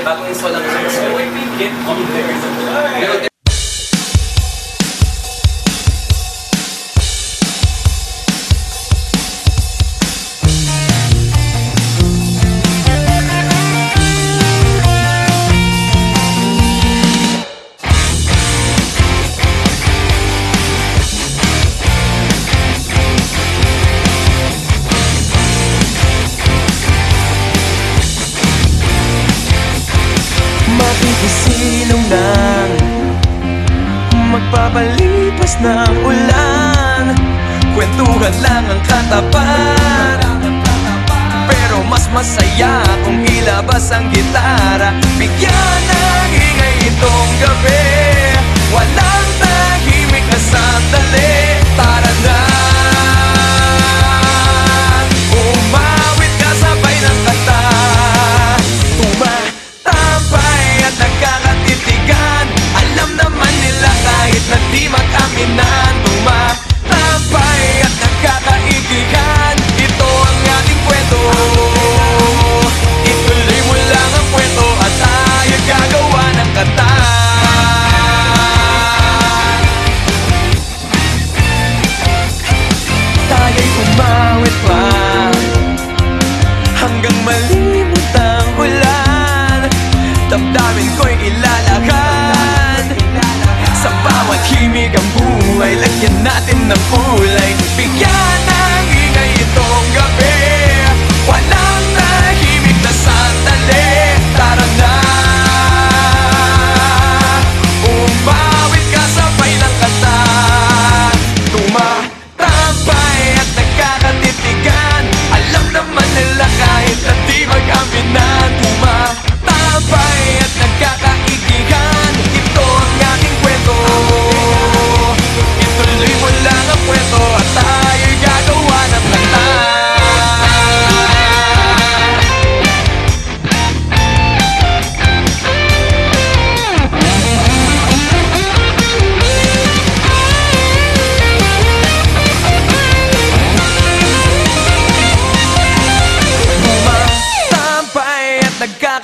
bagong install lang siya. Get on there. Mapipisilong lang. Magpapalipas ng ulan. Kwentuhan lang ang katapat. Pero mas masaya kung ilabas ang gitara. Bigyan ng ingay itong gabi. Walang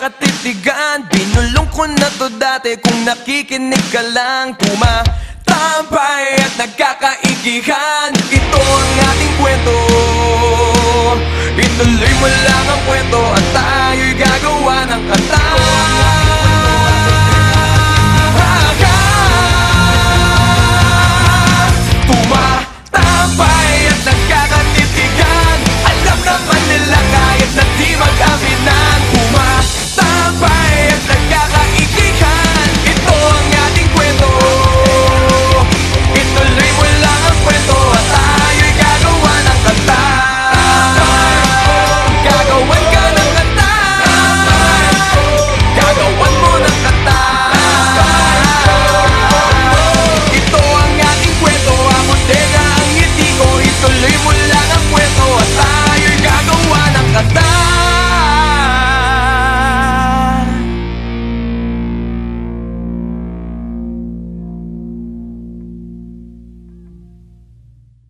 at titigan Binulong ko na to dati kung nakikinig ka lang. Tumatampay at nagkakaigihan. Ito ang ating kwento. Ituloy mo lang ang kwento At tayo'y gagawa ng kanta.